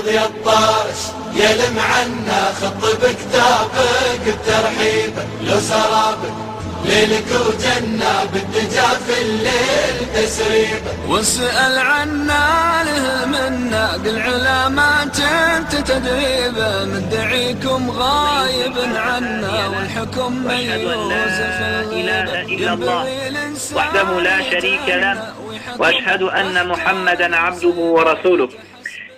فيض يطاش يلم عنا خط بكتابك الترحيب لو سرابك ليلك وجنة بالدجا في الليل تسريب. واسأل عنا له منا قل علامات أنت تدريبه مدعيكم غايب عنا والحكم ميوز لا إله إلا الله. وحده لا شريك له. وأشهد أن محمدا عبده ورسوله.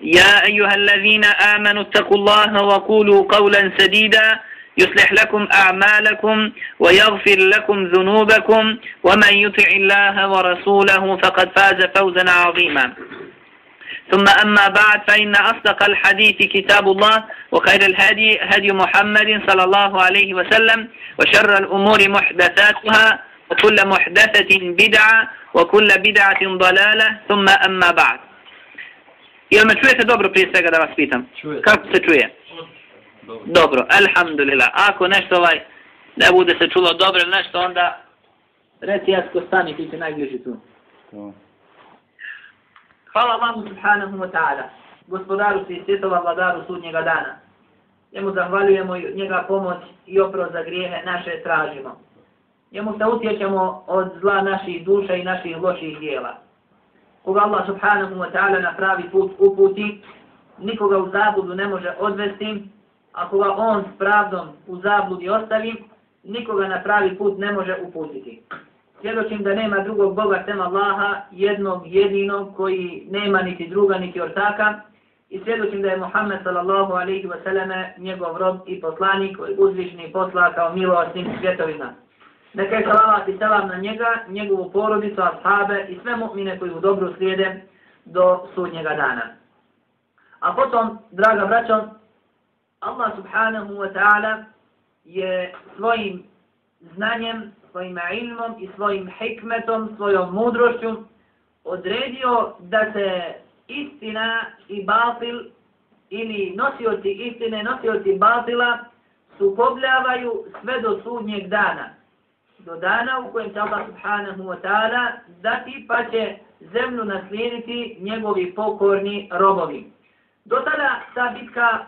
يا أيها الذين آمنوا اتقوا الله وقولوا قولا سديدا يصلح لكم أعمالكم ويغفر لكم ذنوبكم ومن يطع الله ورسوله فقد فاز فوزا عظيما. ثم أما بعد فإن أصدق الحديث كتاب الله وخير الهدي هدي محمد صلى الله عليه وسلم وشر الأمور محدثاتها وكل محدثة بدعة وكل بدعة ضلالة. ثم أما بعد. Jel me čujete dobro prije svega da vas pitam? Kako se čuje? Dobro, alhamdulillah. Ako nešto ovaj ne bude se čulo dobro ili nešto, onda reci jasko stani, ti si najbliži tu. Hvala vam subhanahu wa ta'ala, gospodaru svi svjetova, vladaru sudnjega dana. Njemu zahvaljujemo njega pomoć i oprost za grijehe naše tražimo. Njemu se utječemo od zla naših duša i naših loših dijela. Koga Allah subhanahu wa ta'ala na pravi put uputi, nikoga u zabludu ne može odvesti, ako koga on s pravdom u zabludi ostavi, nikoga na pravi put ne može uputiti. Svjedočim da nema drugog Boga sem Allaha, jednog jedinog koji nema niti druga niti ortaka, i svjedočim da je Muhammed sallallahu alaihi wa sallame njegov rob i poslanik koji uzvišni posla kao milost svjetovima. Neka je salavat i selam na njega, njegovu porodicu, ashabe i sve mu'mine koji u dobru slijede do sudnjega dana. A potom, draga braćo, Allah subhanahu wa ta'ala je svojim znanjem, svojim ilmom i svojim hikmetom, svojom mudrošću odredio da se istina i batil ili nosioci istine, nosioci batila sukobljavaju sve do sudnjeg dana. Do dana u kojem će Allah subhanahu wa ta'ala dati pa će zemlju naslijediti njegovi pokorni robovi. Do tada ta bitka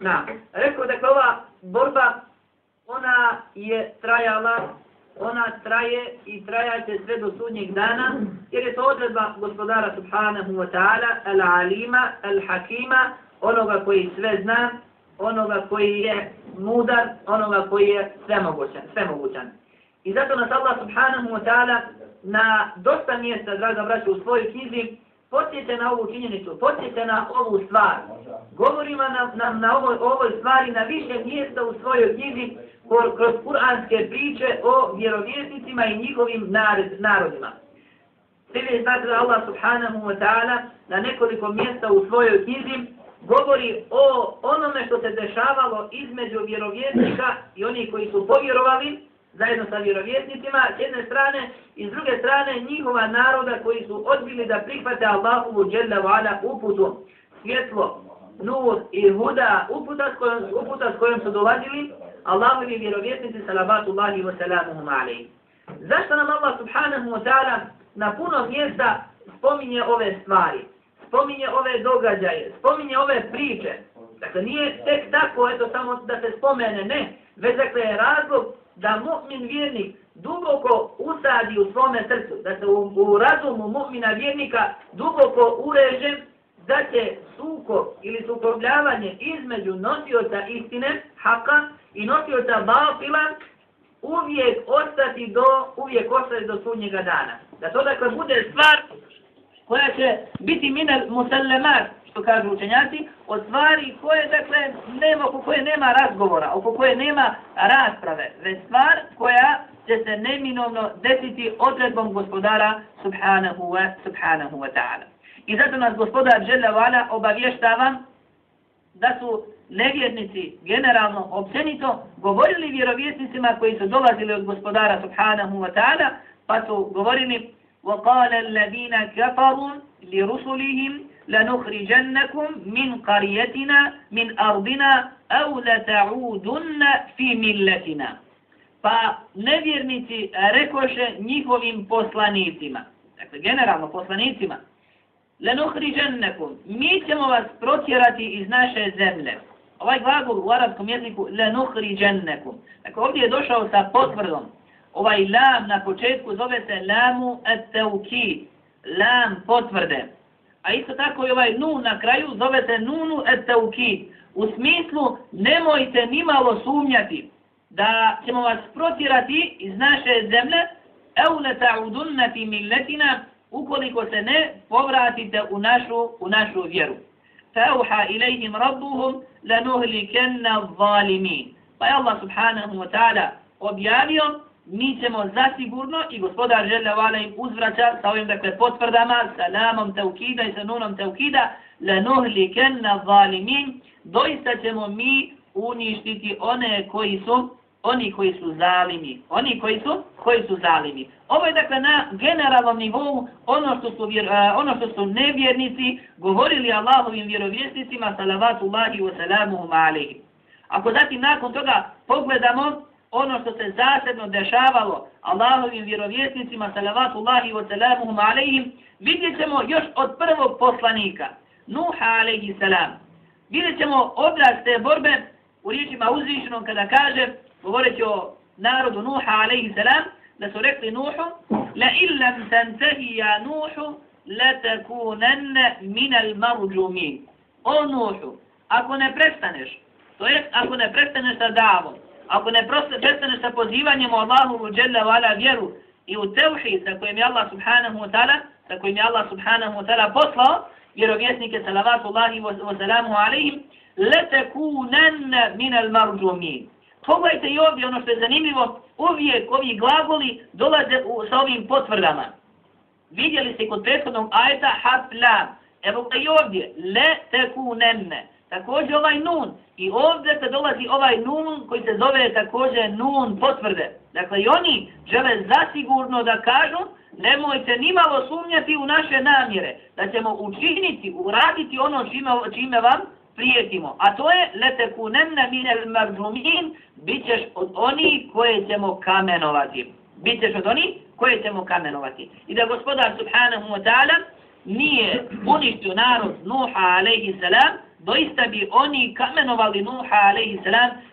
Na, rekao da ova borba, ona je trajala, ona traje i trajaće sve do sudnjeg dana, jer je to odredba gospodara subhanahu wa ta'ala, al-alima, al-hakima, onoga koji sve zna, onoga koji je mudar, onoga koji je svemogućan. svemogućan. I zato nas Allah subhanahu wa ta'ala na dosta mjesta, draga braća, u svojoj knjizi, podsjete na ovu činjenicu, podsjete na ovu stvar. Govorimo nam na, na ovoj, ovoj stvari na više mjesta u svojoj knjizi kroz kuranske priče o vjerovjesnicima i njihovim nared, narodima. Sve znači da Allah subhanahu wa ta'ala na nekoliko mjesta u svojoj knjizi govori o onome što se dešavalo između vjerovjesnika i onih koji su povjerovali zajedno sa vjerovjesnicima s jedne strane i s druge strane njihova naroda koji su odbili da prihvate Allahovu dželle vala uputu svjetlo nur i huda uputa s kojom, uputa s kojom su dolazili Allahovi vjerovjesnici salavatullahi wa salamuhum alaihi. Zašto nam Allah subhanahu wa ta'ala na puno mjesta spominje ove stvari? spominje ove događaje, spominje ove priče. Dakle, nije tek tako, eto, samo da se spomene, ne. Već dakle je razlog da mu'min vjernik duboko usadi u svome srcu, da se u, u razumu mu'mina vjernika duboko ureže da će suko ili sukobljavanje između nosioca istine, haka, i nosioca balfila uvijek ostati do, uvijek ostati do sudnjega dana. Da to dakle bude stvar koja će biti minel musallemat, što kažu učenjaci, od stvari koje, dakle, nema, oko koje nema razgovora, oko koje nema rasprave, već stvar koja će se neminovno desiti odredbom gospodara subhanahu wa, subhanahu wa ta'ala. I zato nas gospodar Žele Vala obavještava da su nevjernici generalno općenito govorili vjerovjesnicima koji su dolazili od gospodara subhanahu wa ta'ala pa su govorili وقال الذين كفروا لرسلهم لنخرجنكم من قريتنا من أرضنا أو لتعودن في ملتنا Pa nevjernici rekoše njihovim poslanicima, dakle generalno poslanicima, lenuhrižennekum, mi ćemo vas protjerati iz naše zemlje. Ovaj glagol u arabskom jeziku, lenuhrižennekum. Dakle, ovdje je došao sa potvrdom. Ovaj lam na početku zove se lamu et-teuki, lam potvrde. A isto tako i ovaj nun na kraju zove se nunu et-teuki. U smislu, nemojte nimalo sumnjati da ćemo vas protjerati iz naše zemlje, eule ta'udunna fi milletina, ukoliko se ne povratite u našu, u našu vjeru. Fauha ilaihim rabbuhum lanuhlikenna zalimin. Pa je Allah subhanahu wa ta'ala objavio, mi ćemo zasigurno, i gospodar žele vale im uzvraća sa ovim dakle potvrdama, sa lamom teukida i sa nunom teukida, lanuhlikenna zalimin, doista ćemo mi uništiti one koji su oni koji su zalimi, oni koji su koji su zalimi. Ovo je dakle na generalnom nivou ono što su vjer, uh, ono što su nevjernici govorili Allahovim vjerovjesnicima salavatullahi wa salamuhu alejhi. Ako zatim nakon toga pogledamo ono što se zasebno dešavalo Allahovim vjerovjesnicima salavatullahi wa salamuhum alaihim, vidjet ćemo još od prvog poslanika Nuha alaihi salam. Vidjećemo odraz te borbe u riječima uzvišenom kada kaže govoreći o narodu Nuha alaihi salam, da su rekli Nuhu, la illam tantahi ja Nuhu, la takunanna min al marđumin. O Nuhu, ako ne prestaneš, to jest ako ne prestaneš sa davom, ako ne prestaneš sa pozivanjem u Allahu u Jalla wa ala vjeru i u tevhid sa kojim je Allah subhanahu wa ta'ala, sa kojim je Allah subhanahu wa ta'ala poslao, vjerovjesnike salavatullahi wa salamu alaihim, la takunanna min al marđumin. Pogledajte i ovdje ono što je zanimljivo, uvijek ovi glagoli dolaze u, sa ovim potvrdama. Vidjeli ste kod prethodnog ajeta hapla. Evo ga i ovdje, le. Također ovaj nun. I ovdje se dolazi ovaj nun koji se zove također nun potvrde. Dakle i oni žele zasigurno da kažu nemojte nimalo sumnjati u naše namjere. Da ćemo učiniti, uraditi ono čime, čime vam prijetimo. A to je letekunemna minel marzumin, bit ćeš od oni koje ćemo kamenovati. Bit ćeš od oni koje ćemo kamenovati. I da gospodar subhanahu wa ta'ala nije uništio narod Nuha alaihi salam, doista bi oni kamenovali Nuha alaihi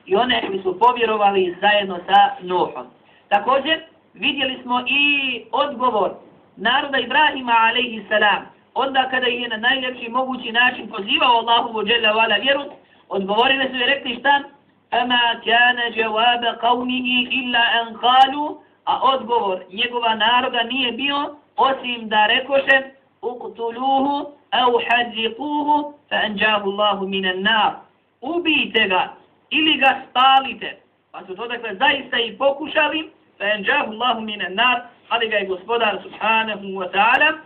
i one koji su povjerovali zajedno sa Nuhom. Također vidjeli smo i odgovor naroda Ibrahima alaihi onda kada je na najljepši mogući način pozivao Allahu dželle vala vjeru, odgovorili su i rekli šta? Ama kana jawaba qawmihi illa an qalu, a odgovor njegova naroda nije bio osim da rekoše uqtuluhu au hadriquhu fa anjahu Allahu minan nar. Ubijte ga ili ga spalite. Pa su to dakle zaista i pokušali fa anjahu Allahu minan nar, ali ga je gospodar subhanahu wa ta'ala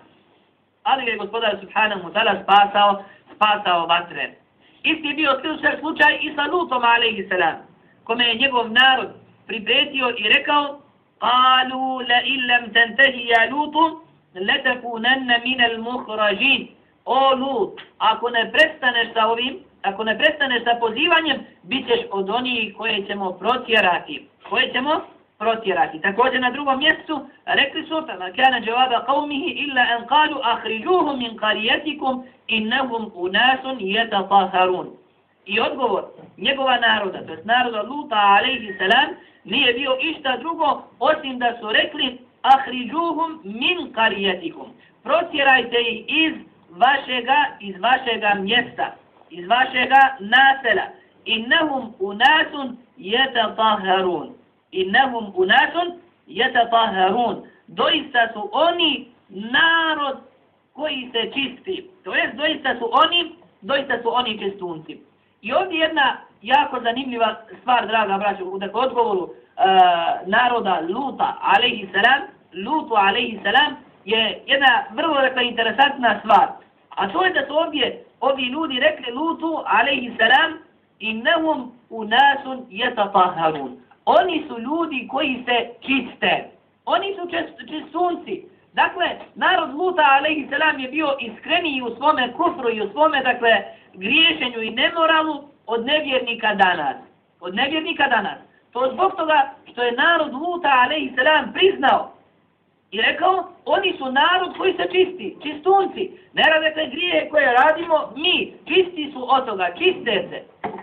ali je gospodar subhanahu wa ta'ala spasao, spasao vatre. Isti je bio slučaj i sa Lutom alaihi salam, kome je njegov narod pripretio i rekao قالوا لئن لم تنتهي يا لوط لَتَكُونَنَّ مِنَ الْمُخْرَجِينَ O Lut, ako ne prestaneš sa ovim, ako ne prestaneš sa pozivanjem, bit ćeš od onih koje ćemo protjerati. Koje ćemo protjerati. Također na drugom mjestu rekli su, فَمَا كَانَ جَوَابَ qaumihi illa an qalu أَخْرِجُوهُ min qaryatikum innahum أُنَاسٌ yatataharun. I odgovor njegova naroda, to jest naroda Luta, alejhi salam, nije bio išta drugo, osim da su rekli, ahriđuhum min qaryatikum. Protjerajte ih iz vašega iz vašega mjesta, iz vašega nasela. Innahum unasun jetataharun. innahum unasun yatataharun doista su oni narod koji se čisti to jest doista su oni doista su oni čistunci i ovdje jedna jako zanimljiva stvar draga braćo u odgovoru odgovoru naroda Luta, alaihi salam, Lutu, alaihi salam, je jedna vrlo rekla interesantna stvar. A to je da su ovdje ovi ljudi rekli Lutu, alaihi salam, innahum unasun yatataharun. Oni su ljudi koji se čiste. Oni su čistunci. Dakle, narod Luta, alaihi salam, je bio iskreniji u svome kufru i u svome, dakle, griješenju i nemoralu od nevjernika danas. Od nevjernika danas. To zbog toga što je narod Luta, alaihi salam, priznao i rekao, oni su narod koji se čisti, čistunci. Ne rade te grije koje radimo, mi, čisti su od toga, čiste se.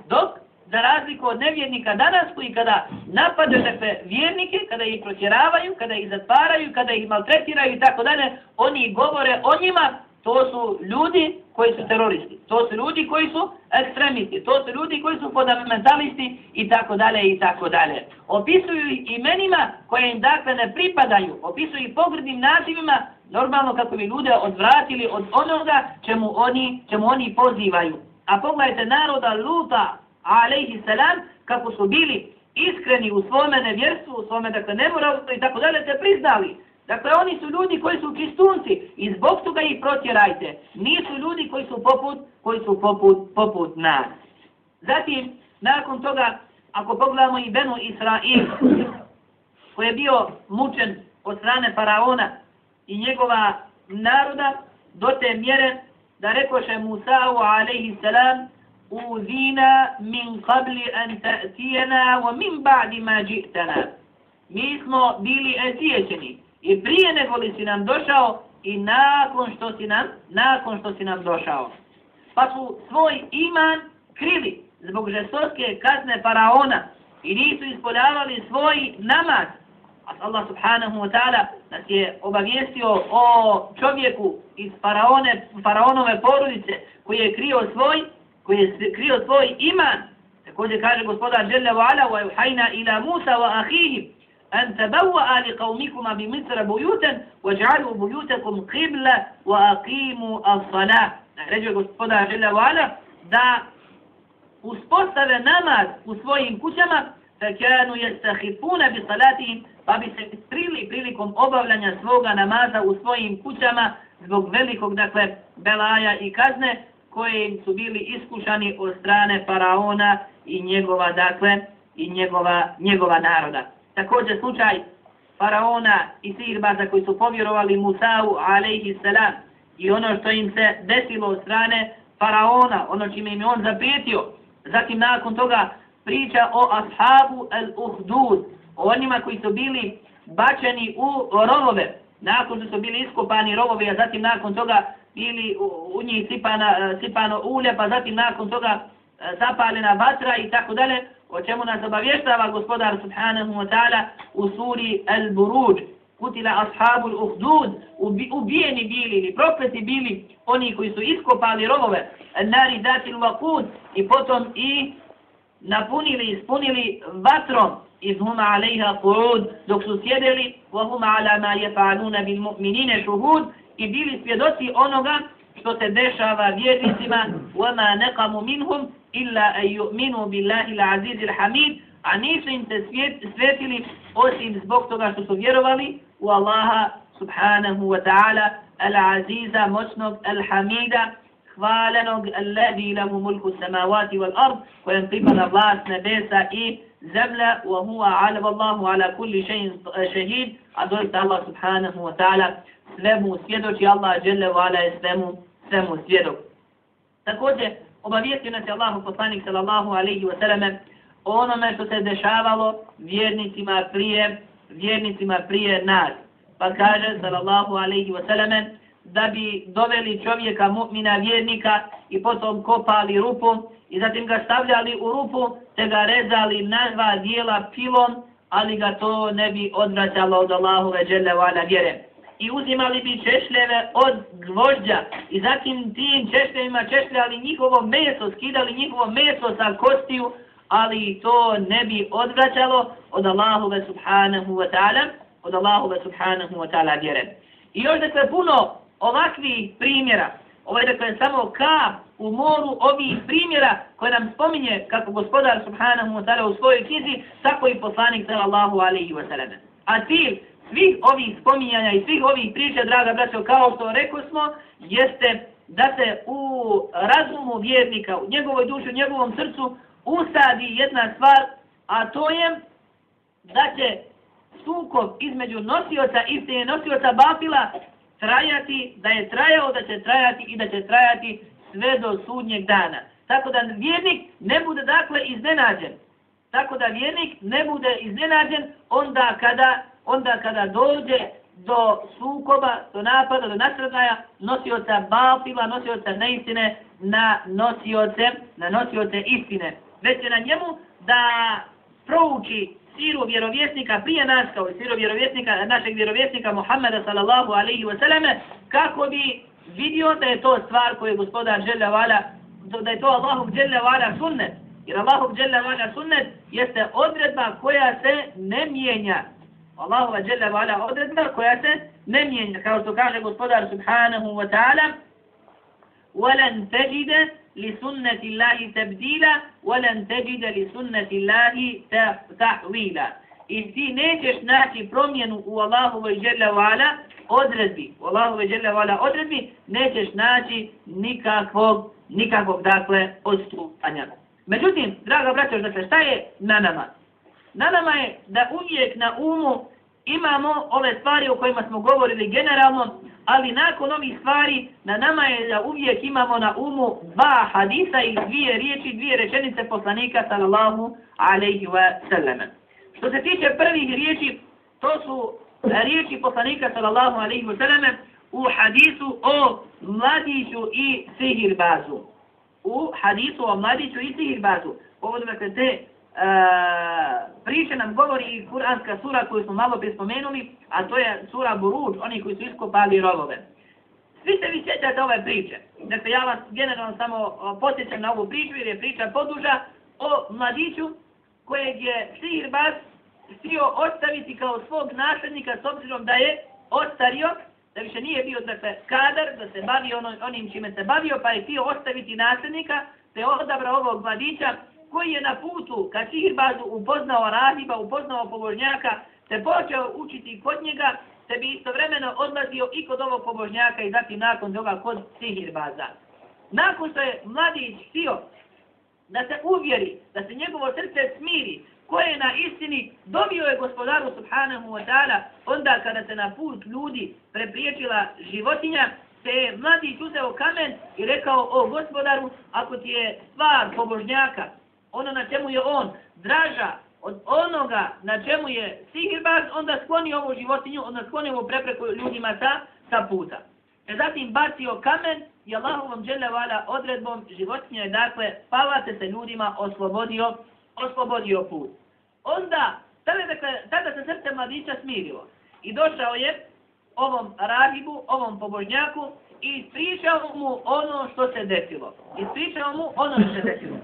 Dok za razliku od nevjernika danas koji kada napadaju dakle, vjernike, kada ih protjeravaju, kada ih zatvaraju, kada ih maltretiraju i tako dalje, oni govore o njima, to su ljudi koji su teroristi, to su ljudi koji su ekstremisti, to su ljudi koji su fundamentalisti i tako dalje i tako dalje. Opisuju imenima koje im dakle ne pripadaju, opisuju ih pogrdnim nazivima, normalno kako bi ljude odvratili od onoga čemu oni, čemu oni pozivaju. A pogledajte naroda Luta, alaihi salam, kako su bili iskreni u svome nevjerstvu, u svome, dakle, nemoralu i tako dalje, te priznali. Dakle, oni su ljudi koji su kistunci i zbog toga ih protjerajte. Nisu ljudi koji su poput, koji su poput, poput nas. Zatim, nakon toga, ako pogledamo i Benu Israil, koji je bio mučen od strane faraona i njegova naroda, do te mjere da rekoše Musa'u alaihi salam, uzina min qabli an ta'tijena wa min ba'di ma ji'tana. Mi smo bili etijećeni i prije nego li si nam došao i nakon što si nam, nakon što si nam došao. Pa su svoj iman krili zbog žestoske kazne faraona i nisu ispoljavali svoj namaz. A Allah subhanahu wa ta'ala nas je obavijestio o čovjeku iz faraone, faraonove porodice koji je krio svoj koji je krio svoj iman. Također kaže gospodar Jalla wa ala wa yuhajna ila Musa wa ahihim أن tabawa li بمصر بيوتا واجعلوا بيوتكم قبلة وأقيموا الصلاة qibla wa aqimu as-salah. Reče gospodar Jalla da uspostave namaz u svojim kućama fakanu yastahifuna bi salatihim pa bi se strili prilikom obavljanja svoga namaza u svojim kućama zbog velikog dakle belaja i kazne koje su bili iskušani od strane faraona i njegova, dakle, i njegova, njegova naroda. Također slučaj faraona i sirbaza koji su povjerovali Musa'u, alaihi salam, i ono što im se desilo od strane faraona, ono čime im je on zapetio. Zatim nakon toga priča o ashabu al-uhdud, o onima koji su bili bačeni u rovove, nakon što su bili iskopani rovovi, a zatim nakon toga ili u, u njih sipana, sipano ulje, pa zatim nakon toga e, zapaljena vatra i tako dalje, o čemu nas obavještava gospodar subhanahu wa ta'ala u suri Al-Buruđ, kutila ashabul al-Uhdud, ubijeni bili ili prokleti bili oni koji su iskopali rovove, nari dati l-Wakud i potom i napunili, ispunili vatrom. Iz huma alaiha kurud, dok su sjedeli, wa huma ala ma jefa'anuna bil mu'minine šuhud, i bili svjedoci onoga što se dešava vjernicima, wa ma nekamu minhum, illa an yu'minu billahi al-aziz al-hamid a nisu im se svetili osim zbog toga što su vjerovali u Allaha subhanahu wa ta'ala al-aziza moćnog al-hamida hvalenog alladhi lahu mulku samawati wal ard wa yan qibala vlas nebesa i zemlja wa huwa ala wallahu ala kulli shay'in eh, shahid a doista Allah subhanahu wa ta'ala svemu svjedoči Allah jalla wa ala svemu svemu svjedok. Također obavijestio nas je Allahu poslanik sallallahu alaihi wa sallam o onome što se dešavalo vjernicima prije, vjernicima prije nas. Pa kaže sallallahu alaihi wa sallam da bi doveli čovjeka mu'mina vjernika i potom kopali rupu i zatim ga stavljali u rupu te ga rezali na dva dijela pilom, ali ga to ne bi odvraćalo od Allahove dželle vala vjere i uzimali bi češljeve od gvožđa i zatim tim češljevima češljali njihovo meso, skidali njihovo meso sa kostiju, ali to ne bi odvraćalo od Allahove subhanahu wa ta'ala, od Allahove subhanahu wa ta'ala vjere. I još dakle puno ovakvih primjera Ovo je dakle samo kap u moru ovih primjera koje nam spominje kako gospodar subhanahu wa ta'ala u svojoj knjizi, tako i poslanik sallallahu alaihi wa sallam. A cilj svih ovih spominjanja i svih ovih priča, draga braćo, kao što rekao smo, jeste da se u razumu vjernika, u njegovoj duši, u njegovom srcu usadi jedna stvar, a to je da će sukob između nosioca istine i nosioca bafila trajati, da je trajao, da će trajati i da će trajati sve do sudnjeg dana. Tako da vjernik ne bude dakle iznenađen. Tako da vjernik ne bude iznenađen onda kada, onda kada dođe do sukoba, do napada, do nasradaja nosioca bafila, nosioca neistine na nosioce, na nosioce istine. Već je na njemu da prouči siru vjerovjesnika prije nas kao i siru vjerovjesnika, našeg vjerovjesnika Muhammeda sallallahu alaihi wa sallame, kako bi vidio da je to stvar koju je gospodar žele vala da je to Allahog žele vala sunnet jer Allahog žele vala sunnet jeste odredba koja se ne mijenja Allahova žele vala odredba koja se ne mijenja kao što kaže gospodar subhanahu wa ta'ala ولن تجد لسنة الله تبديلا ولن تجد لسنة الله تحويلا I ti nećeš naći promjenu u Allahu i Jalla wa'ala odredbi. U Allahu i Jalla wa'ala odredbi nećeš naći nikakvog, nikakvog dakle odstupanja. Međutim, draga braćo, dakle, šta je na nama? Na nama je da uvijek na umu imamo ove stvari o kojima smo govorili generalno, ali nakon ovih stvari na nama je da uvijek imamo na umu dva hadisa i dvije riječi, dvije rečenice poslanika sallallahu alaihi wa sallam. Što se tiče prvih riječi, to su riječi poslanika sallallahu alaihi wa sallam u hadisu o mladiću i sihirbazu. U hadisu o mladiću i sihirbazu. Povodom dakle te E, priče nam govori i kuranska sura koju smo malo spomenuli, a to je sura Buruđ, oni koji su iskopali rovove. Svi se vi sjećate ove priče. Dakle, ja vas generalno samo posjećam na ovu priču, jer je priča poduža o mladiću kojeg je sihirbaz htio ostaviti kao svog nasljednika s obzirom da je ostario, da više nije bio dakle, kadar, da se bavi ono, onim čime se bavio, pa je htio ostaviti nasljednika, te odabra ovog mladića koji je na putu ka sihirbazu upoznao rahiba, upoznao pobožnjaka, te počeo učiti kod njega, te bi istovremeno odlazio i kod ovog pobožnjaka i zatim nakon toga kod sihirbaza. Nakon što je mladić htio da se uvjeri, da se njegovo srce smiri, koje je na istini dobio je gospodaru subhanahu wa ta'ala onda kada se na put ljudi prepriječila životinja, te je mladić uzeo kamen i rekao, o gospodaru, ako ti je stvar pobožnjaka, ono na čemu je on draža od onoga na čemu je sihirbaz, onda skloni ovu životinju, onda skloni ovu prepreku ljudima sa, sa puta. E zatim bacio kamen i Allahovom dželevala odredbom životinja je dakle palate se ljudima oslobodio, oslobodio put. Onda, tada, dakle, tada se srce mladića smirilo i došao je ovom rahibu, ovom pobožnjaku i ispričao mu ono što se desilo. Ispričao mu ono što se desilo.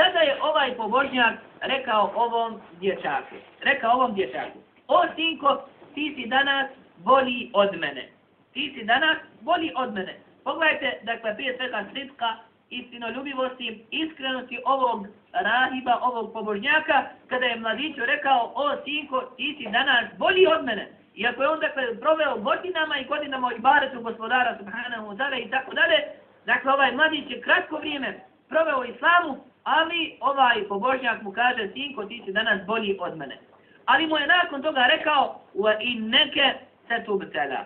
Tada je ovaj pobožnjak rekao ovom dječaku. Rekao ovom dječaku. O, sinko, ti si danas bolji od mene. Ti si danas bolji od mene. Pogledajte, dakle, prije svega slitka, istinoljubivosti, iskrenosti ovog rahiba, ovog pobožnjaka, kada je mladiću rekao, o, sinko, ti si danas bolji od mene. Iako je on, dakle, proveo godinama i godinama i baretu gospodara, subhanahu wa i tako dalje, dakle, ovaj mladić je kratko vrijeme proveo islamu, ali ovaj pobožnjak mu kaže, sinko, ti si danas bolji od mene. Ali mu je nakon toga rekao, wa in neke se tubtela.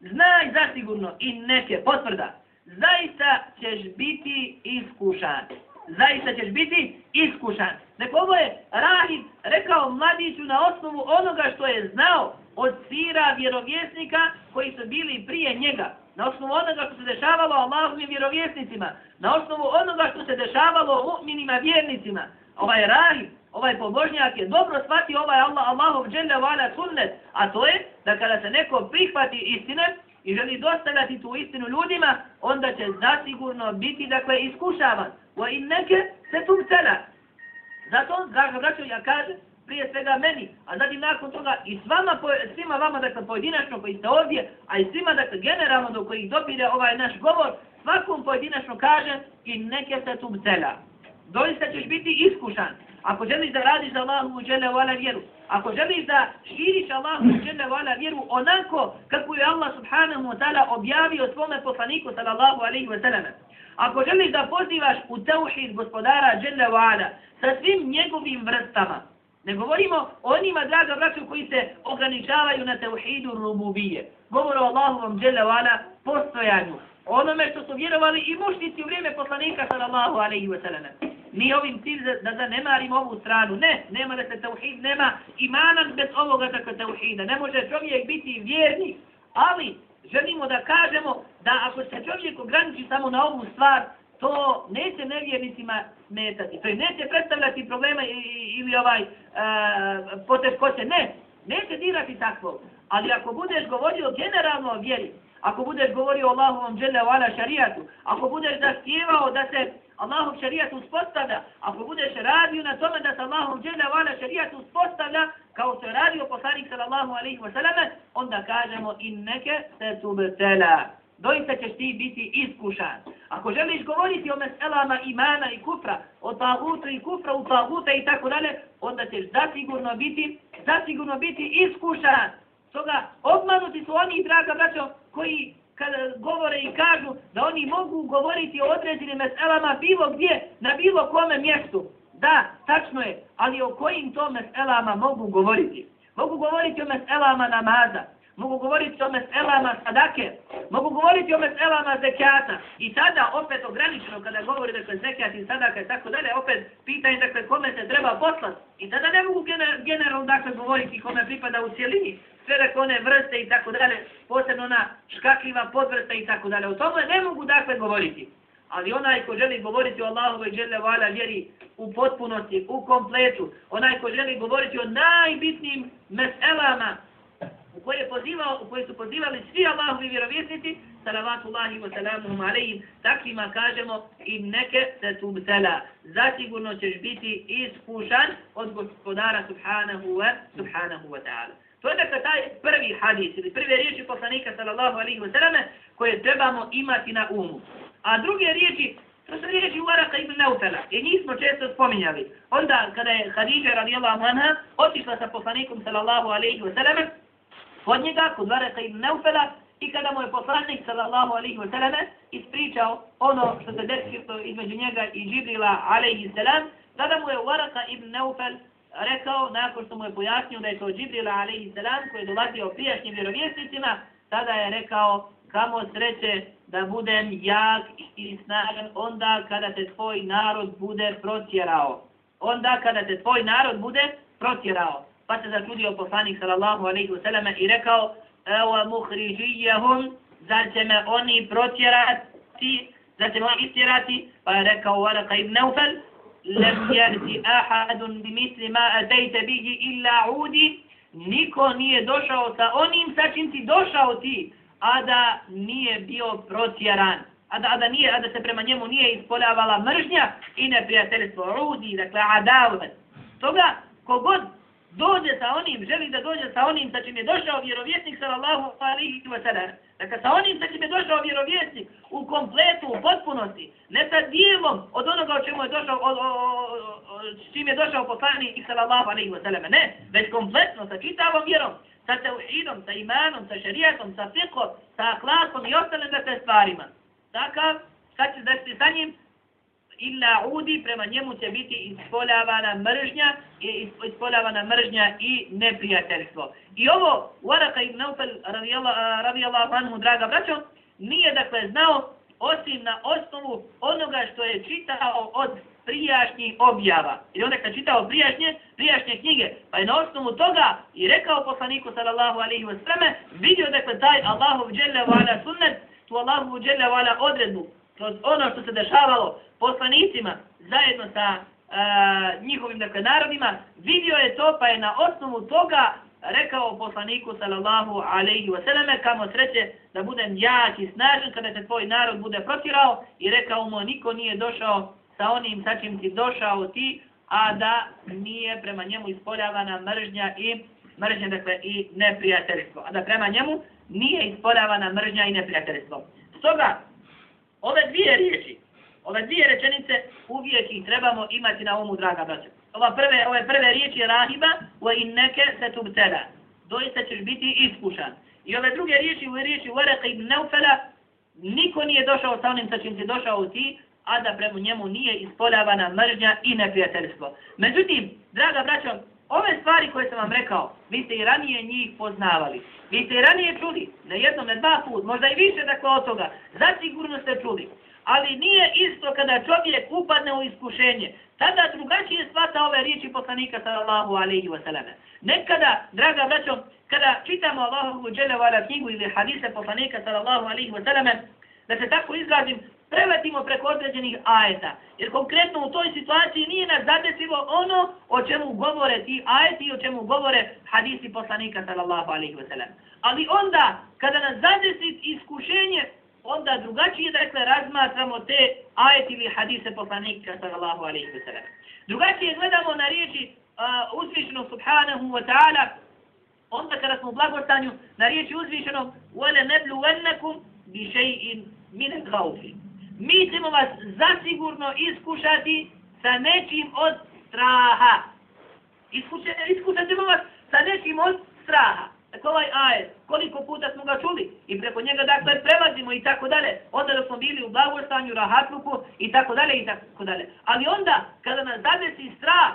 Znaj zasigurno, in neke, potvrda, zaista ćeš biti iskušan. Zaista ćeš biti iskušan. Neko ovo je Rahim rekao mladiću na osnovu onoga što je znao od sira vjerovjesnika koji su bili prije njega na osnovu onoga što se dešavalo Allahovim vjerovjesnicima, na osnovu onoga što se dešavalo mu'minima vjernicima, ovaj raj, ovaj pobožnjak je dobro shvatio ovaj Allah, Allahov dželle vala sunnet, a to je da kada se neko prihvati istine i želi dostavljati tu istinu ljudima, onda će zasigurno biti, dakle, iskušavan. Wa in neke se tum cena. Zato, draga braćo, ja kažem, prije svega meni, a zatim nakon toga i s vama, svima vama, dakle, pojedinačno koji ste ovdje, a i svima, dakle, generalno do kojih dopire ovaj naš govor, svakom pojedinačno kaže i neke se tu bcela. Doista ćeš biti iskušan. Ako želiš da radiš za Allahu dželle vala vjeru, ako želiš da širiš Allahu dželle vala vjeru onako kako je Allah subhanahu wa ta'ala objavio svome poslaniku sallallahu alaihi wa sallam, Ako želiš da pozivaš u tauhid gospodara dželle vala sa svim njegovim vrstama, ne govorimo o onima, draga braću, koji se ograničavaju na tauhidu rububije. Govore o Allahovom dželle vala postojanju, onome što su vjerovali i mušnici u vrijeme poslanika sallallahu alejhi ve sellem. Nije ovim cilj da zanemarimo ovu stranu. Ne, nema da se tauhid, nema imanan bez ovoga tako tauhida. Ne može čovjek biti vjernik, ali želimo da kažemo da ako se čovjek ograniči samo na ovu stvar, to neće nevjernicima smetati. To je neće predstavljati problema ili ovaj uh, E, poteškoće. Ne, neće dirati takvo. Ali ako budeš govorio generalno o vjeri, ako budeš govorio o Allahovom džele o ala šarijatu, ako budeš zahtjevao da se Allahov šarijat uspostavlja, ako budeš radio na tome da se Allahov džele o ala šarijat uspostavlja, kao što je radio poslanik sallallahu alaihi wa sallam, onda kažemo in neke se tubtela. Doista ćeš ti biti iskušan. Ako želiš govoriti o meselama imana i kufra, o tagutu i kufra u taguta i tako dalje, onda ćeš zasigurno biti, zasigurno biti iskušan. Stoga obmanuti su oni, draga braćo, koji kada govore i kažu da oni mogu govoriti o određenim meselama bilo gdje, na bilo kome mjestu. Da, tačno je, ali o kojim to meselama mogu govoriti? Mogu govoriti o meselama namaza, mogu govoriti o meselama sadake, mogu govoriti o meselama zekata. I sada opet ograničeno kada govori dakle zekat i sadaka i tako dalje, opet pitanje dakle kome se treba poslati. I tada ne mogu generalno dakle govoriti kome pripada u cijelini sve dakle one vrste i tako dalje, posebno ona škakljiva podvrsta i tako dalje. O tome ne mogu dakle govoriti. Ali onaj ko želi govoriti o Allahove dželle vala vjeri u potpunosti, u kompletu, onaj ko želi govoriti o najbitnijim meselama koje je pozivao, u koje su pozivali svi Allahovi vjerovjesnici, salavatullahi wa salamuhum alaihim, takvima kažemo i neke se tubtela. Zasigurno ćeš biti iskušan od gospodara subhanahu wa, subhanahu wa ta'ala. To je dakle taj prvi hadis ili prve riječi poslanika sallallahu alaihi wa sallam koje trebamo imati na umu. A druge riječi, to su riječi Uvaraka ibn Naufela i njih smo često spominjali. Onda kada je Hadija radijallahu anha otišla sa poslanikom sallallahu alaihi wa sallam kod njega, kod Vareka ibn Neufela, i kada mu je poslanik sallallahu alaihi wa sallam ispričao ono što se desilo između njega i Džibrila alaihi salam, tada mu je Vareka ibn Neufel rekao, nakon što mu je pojasnio da je to Džibrila alaihi salam koji je dolazio prijašnjim vjerovjesnicima, tada je rekao, kamo sreće da budem jak i snagan onda kada te tvoj narod bude protjerao. Onda kada te tvoj narod bude protjerao. Pa se začudio poslanik sallallahu alaihi wasallam i rekao, evo muhrižijahum, zar će me oni protjerati, zar će me oni istjerati, pa je rekao Varaka ibn Neufel, lem jati ahadun bi misli ma atejte bihi illa udi, niko nije došao sa onim sa čim ti došao ti, a da nije bio protjeran. A da, a da, nije, a da se prema njemu nije ispoljavala mržnja i neprijateljstvo, udi, dakle, adavet. Toga, kogod dođe sa onim, želi da dođe sa onim sa čim je došao vjerovjesnik sallallahu alihi wa sallam. Dakle, sa onim sa čim je došao vjerovjesnik u kompletu, u potpunosti, ne sa dijelom od onoga o čemu je došao, o, o, o, o, s čim je došao poslanik sallallahu alihi wa sallam. Ne, već kompletno, sa čitavom vjerom, sa teuhidom, sa imanom, sa šarijatom, sa fikom, sa aklasom i ostalim dakle stvarima. Takav, kad će desiti sa njim, illa udi, prema njemu će biti ispoljavana mržnja, i ispoljavana mržnja i neprijateljstvo. I ovo, Waraka ibn Aufel, radijallahu anhu, draga braćo, nije dakle znao, osim na osnovu onoga što je čitao od prijašnjih objava. I onda kad čitao prijašnje, prijašnje knjige, pa je na osnovu toga i rekao poslaniku sallallahu alaihi wa sallam, vidio dakle taj Allahu dželle wa ala sunnet, tu Allahu dželle wa ala odredbu, kroz ono što se dešavalo poslanicima zajedno sa e, njihovim dakle, narodima, vidio je to pa je na osnovu toga rekao poslaniku sallallahu alaihi wa sallam kamo sreće da budem jak i snažan kada te tvoj narod bude protirao i rekao mu niko nije došao sa onim sa čim ti došao ti, a da nije prema njemu ispoljavana mržnja i mržnja, dakle, i neprijateljstvo. A da prema njemu nije ispoljavana mržnja i neprijateljstvo. Stoga, ove dvije riječi, ove dvije rečenice, uvijek ih trebamo imati na umu, draga braća. Ova prve, ove prve riječi rahiba, wa inneke se tubtela. Doista ćeš biti iskušan. I ove druge riječi, ove riječi Vareka ibn Neufela, niko nije došao sa onim sa čim si došao ti, a da prema njemu nije ispoljavana mržnja i neprijateljstvo. Međutim, draga braćo, ove stvari koje sam vam rekao, vi ste i ranije njih poznavali. Vi ste i ranije čuli, na jednom, na dva put, možda i više dakle od toga, zasigurno ste čuli. Ali nije isto kada čovjek upadne u iskušenje, tada drugačije shvata ove riječi poslanika sallallahu alaihi wa sallam. Nekada, draga braćo, kada čitamo Allahovu dželevala knjigu ili hadise poslanika sallallahu alaihi wa sallam, da se tako izrazim, preletimo preko određenih ajeta. Jer konkretno u toj situaciji nije nas zadesilo ono o čemu govore ti ajeti i o čemu govore hadisi poslanika sallallahu alaihi wa sallam. Ali onda, kada nas zadesi iskušenje, onda drugačije dakle razmatramo te ajeti ili hadise poslanika sallallahu alaihi wa sallam. Drugačije gledamo na riječi uh, uzvišenog subhanahu wa ta'ala, onda kada smo u blagostanju na riječi uzvišenog وَلَ نَبْلُوَنَّكُمْ بِشَيْءٍ مِنَ الْغَوْفِ mi ćemo vas zasigurno iskušati sa nečim od straha. Iskušat ćemo vas sa nečim od straha. Dakle, ovaj ajet, koliko puta smo ga čuli i preko njega dakle prelazimo i tako dalje. Onda da smo bili u blagostanju, rahatluku i tako dalje i tako dalje. Ali onda, kada nas zadesi strah,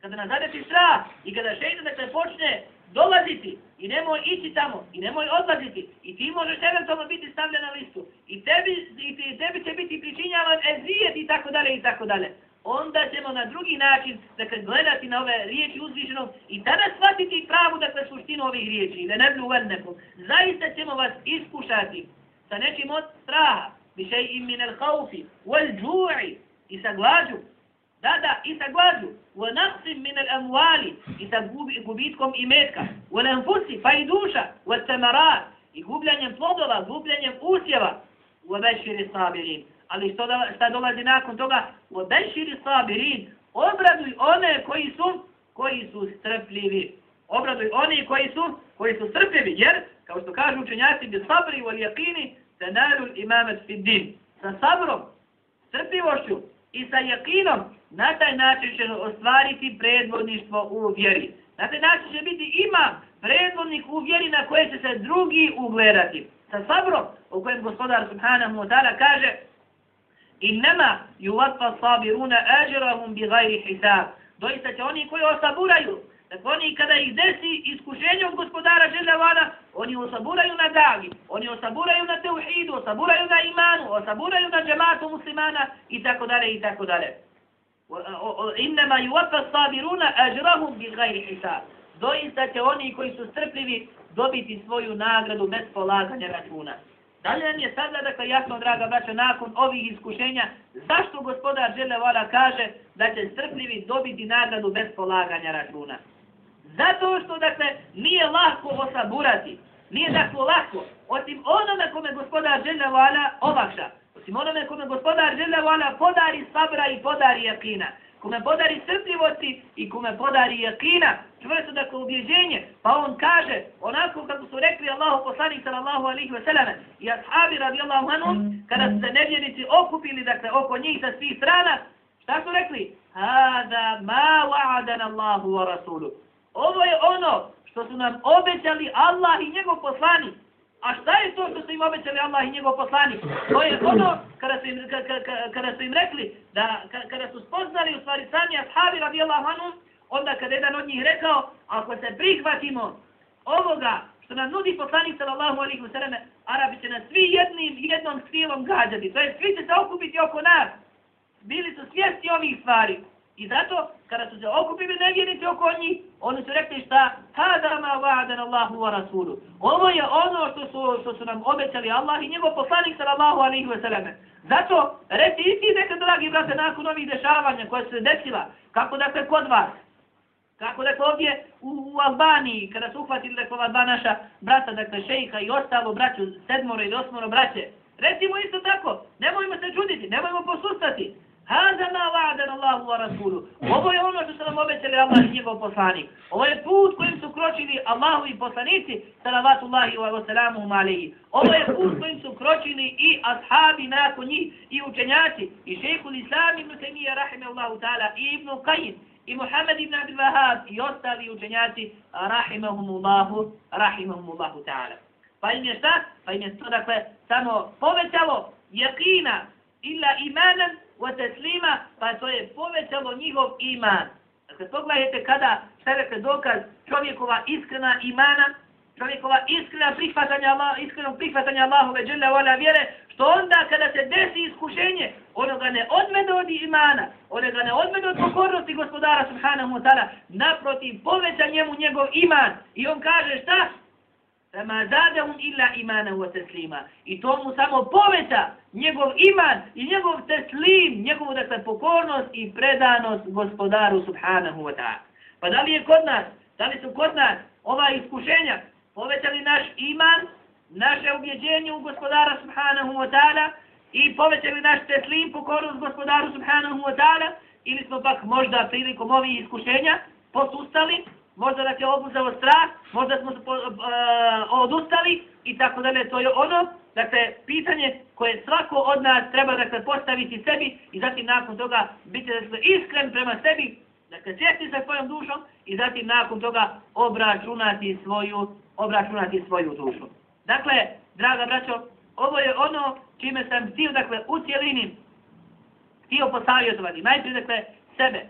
kada nas zadesi strah i kada šeitan dakle počne dolaziti i nemoj ići tamo i nemoj odlaziti i ti možeš eventualno biti stavljen na listu i tebi, i ti, tebi će biti pričinjavan ezijet i tako dalje i tako dalje. Onda ćemo na drugi način dakle, gledati na ove riječi uzvišenog i tada shvatiti pravu dakle, suštinu ovih riječi. Ne ne bi uvednekom. Zaista ćemo vas iskušati sa nečim od straha. Biše im minel haufi, wal džu'i i sa glađu Da, da, i sa glađu. Wa naqsim min al-amwali i sa gubitkom i metka. Wa lanfusi, pa i duša. Wa tamarat i gubljanjem plodova, gubljanjem usjeva. Wa bashiri sabirin. Ali što da, šta dolazi nakon toga? Wa bashiri sabirin. Obraduj one koji su, koji su strpljivi. Obraduj oni koji su, koji su strpljivi. Jer, kao što kažu učenjaci, bi sabri wal yaqini nalul imamet fi din. Sa sabrom, strpljivošću i sa jakinom Na taj način će ostvariti predvodništvo u vjeri. Na taj način će biti imam predvodnik u vjeri na koje će se drugi ugledati. Sa sabrom, u kojem gospodar subhanahu wa ta'ala kaže Innama yuvatfa sabiruna ađerahum bi gajri hisab. Doista će oni koji osaburaju, dakle oni kada ih desi iskušenje od gospodara željavana, oni osaburaju na davi, oni osaburaju na teuhidu, osaburaju na imanu, osaburaju na džematu muslimana i tako dalje i tako dalje. Innama yuwaffa sabiruna ajrahum bil ghairi hisab. Doista će oni koji su strpljivi dobiti svoju nagradu bez polaganja računa. Dalje nam je sada, dakle, jasno, draga braća, nakon ovih iskušenja, zašto gospodar Želevala kaže da će strpljivi dobiti nagradu bez polaganja računa? Zato što, dakle, nije lako osaburati. Nije dakle lako. Osim onome kome gospodar Želevala ovakša. Osim onome kome gospodar žele ona podari sabra i podari jakina. Kome podari srpljivosti i kome podari jakina. Čvrsto dakle ubjeđenje. Pa on kaže onako kako su rekli Allahu poslanik sallallahu alihi veselame i ashabi radijallahu anum, kada su se nevjenici okupili dakle oko njih sa svih strana. Šta su rekli? Hada ma wa'adan Allahu wa rasulu. Ovo je ono što su nam obećali Allah i njegov poslanik. A šta je to što su im obećali Allah i njegov poslanik? To je ono kada su im, kada su im rekli, da kada su spoznali u stvari sami ashabi radijallahu anhu, onda kada jedan od njih rekao, ako se prihvatimo ovoga što nam nudi poslanik sallallahu alaihi wa sallam, Arabi će nas svi jednim, jednom skrilom gađati. To je svi će se okupiti oko nas. Bili su svijesti ovih stvari. I zato, kada su se okupili nevjernici oko njih, oni su rekli šta? Kada ma va'adan Allahu wa Rasulu. Ovo je ono što su, što su nam obećali Allah i njegov poslanik sallallahu alaihi wa sallam. Zato, reci i ti neka, dragi brate, nakon ovih dešavanja koje su se desila, kako dakle kod vas, kako dakle ovdje u, u Albaniji, kada su uhvatili dakle ova dva naša brata, dakle šejha i ostalo braću, sedmoro ili osmoro braće, recimo isto tako, nemojmo se čuditi, nemojmo posustati, Hada ma wa'adan Allahu wa rasulu. Ovo je ono što su nam obećali Allah i njegov poslanik. Ovo je put kojim su kročili Allahu i poslanici, salavatullahi wa salamuhum alaihi. Ovo je put kojim su kročili i ashabi nakon njih i učenjaci i šeikhu l'Islam ibn Taymiyyah rahimahullahu ta'ala i ibn Qayyim i Muhammed ibn Abdul Wahab i ostali učenjaci rahimahumullahu rahimahumullahu ta'ala. Pa im je šta? Pa im je to dakle samo povećalo jakina illa imanan wa taslima, pa to je povećalo njihov iman. Dakle, pogledajte kada, šta je dokaz čovjekova iskrena imana, čovjekova iskrena prihvatanja Allah, iskreno prihvatanja Allahove dželle wala vjere, što onda kada se desi iskušenje, ono ga ne odmede od imana, ono ga ne odmede od pokornosti gospodara subhanahu wa ta'ala, naprotiv, poveća njemu njegov iman. I on kaže šta? Fama zadahum illa imana wa taslima. I to mu samo poveća njegov iman i njegov teslim, njegovu dakle pokornost i predanost gospodaru subhanahu wa ta'ala. Pa da li je kod nas, da li su kod nas ova iskušenja povećali naš iman, naše ubjeđenje u gospodara subhanahu wa ta'ala i povećali naš teslim pokornost gospodaru subhanahu wa ta'ala ili smo pak možda prilikom ovih iskušenja posustali možda da je obuzeo strah, možda smo uh, odustali i tako dalje. To je ono, dakle, pitanje koje svako od nas treba dakle, postaviti sebi i zatim nakon toga biti dakle, iskren prema sebi, dakle, sjesti sa svojom dušom i zatim nakon toga obračunati svoju, obračunati svoju dušu. Dakle, draga braćo, ovo je ono čime sam htio, dakle, u cijelini htio posavjetovati. Najprije, dakle, sebe,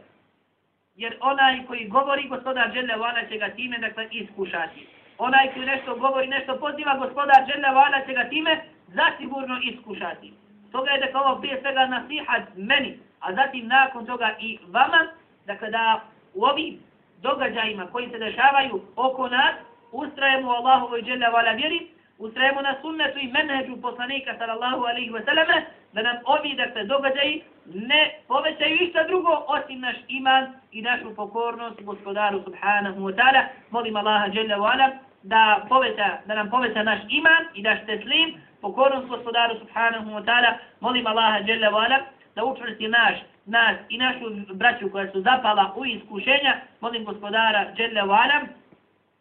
jer onaj koji govori gospodar Đele Vala će ga time dakle iskušati. Onaj koji nešto govori, nešto poziva gospodar Đele Vala će ga time zasigurno iskušati. Toga je dakle ovo prije svega nasihat meni, a zatim nakon toga i vama, dakle da u ovim događajima koji se dešavaju oko nas, ustrajemo Allahu i Đele Vala vjeri, ustrajemo na sunnetu i menheđu poslanika sallallahu alaihi wa sallame, da nam ovi dakle događaji ne povećaju išta drugo osim naš iman i našu pokornost gospodaru subhanahu wa ta'ala. Molim Allaha jalla wa ala da, poveća, da nam poveća naš iman i da šteslim pokornost gospodaru subhanahu wa ta'ala. Molim Allaha jalla wa ala da učvrsti naš nas i našu braću koja su zapala u iskušenja. Molim gospodara jalla wa ala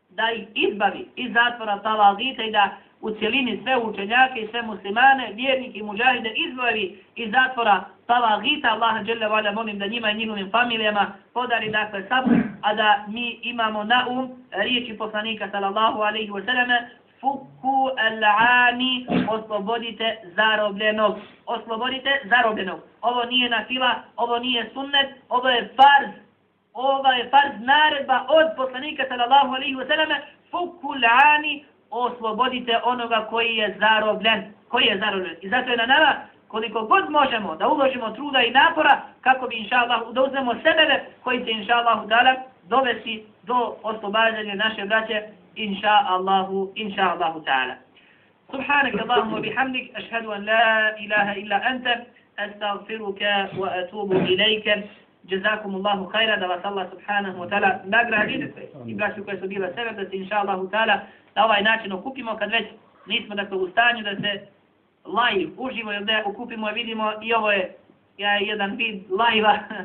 da ih izbavi iz zatvora talagita i da u cijelini sve učenjake i sve muslimane, vjernike i muđahide izvojevi iz zatvora talagita. Allaha dželle vala molim da njima i njihovim familijama podari dakle sabr, a da mi imamo na um riječi poslanika sallallahu alaihi wa sallam fuku al-ani oslobodite zarobljenog. Oslobodite zarobljenog. Ovo nije nafila, ovo nije sunnet, ovo je farz. Ovo je farz naredba od poslanika sallallahu alaihi wa sallam fuku al-ani oslobodite onoga koji je zarobljen. Koji je zarobljen. I zato je na nama koliko god možemo da uložimo truda i napora kako bi inša Allah da uzmemo sebebe koji će inša Allah dala dovesti do oslobađanja naše braće inša Allahu inša Allahu ta'ala. سبحانك اللهم وبحمدك أشهد أن لا إله إلا أنت أستغفرك وأتوب إليك جزاكم الله خيرا da vas Allah subhanahu wa ta'ala nagradi i braću koje su bile sebe da se inša Allahu ta'ala da ovaj način okupimo kad već nismo dakle u stanju da se live uživo ili da okupimo i vidimo i ovo je ja, jedan vid live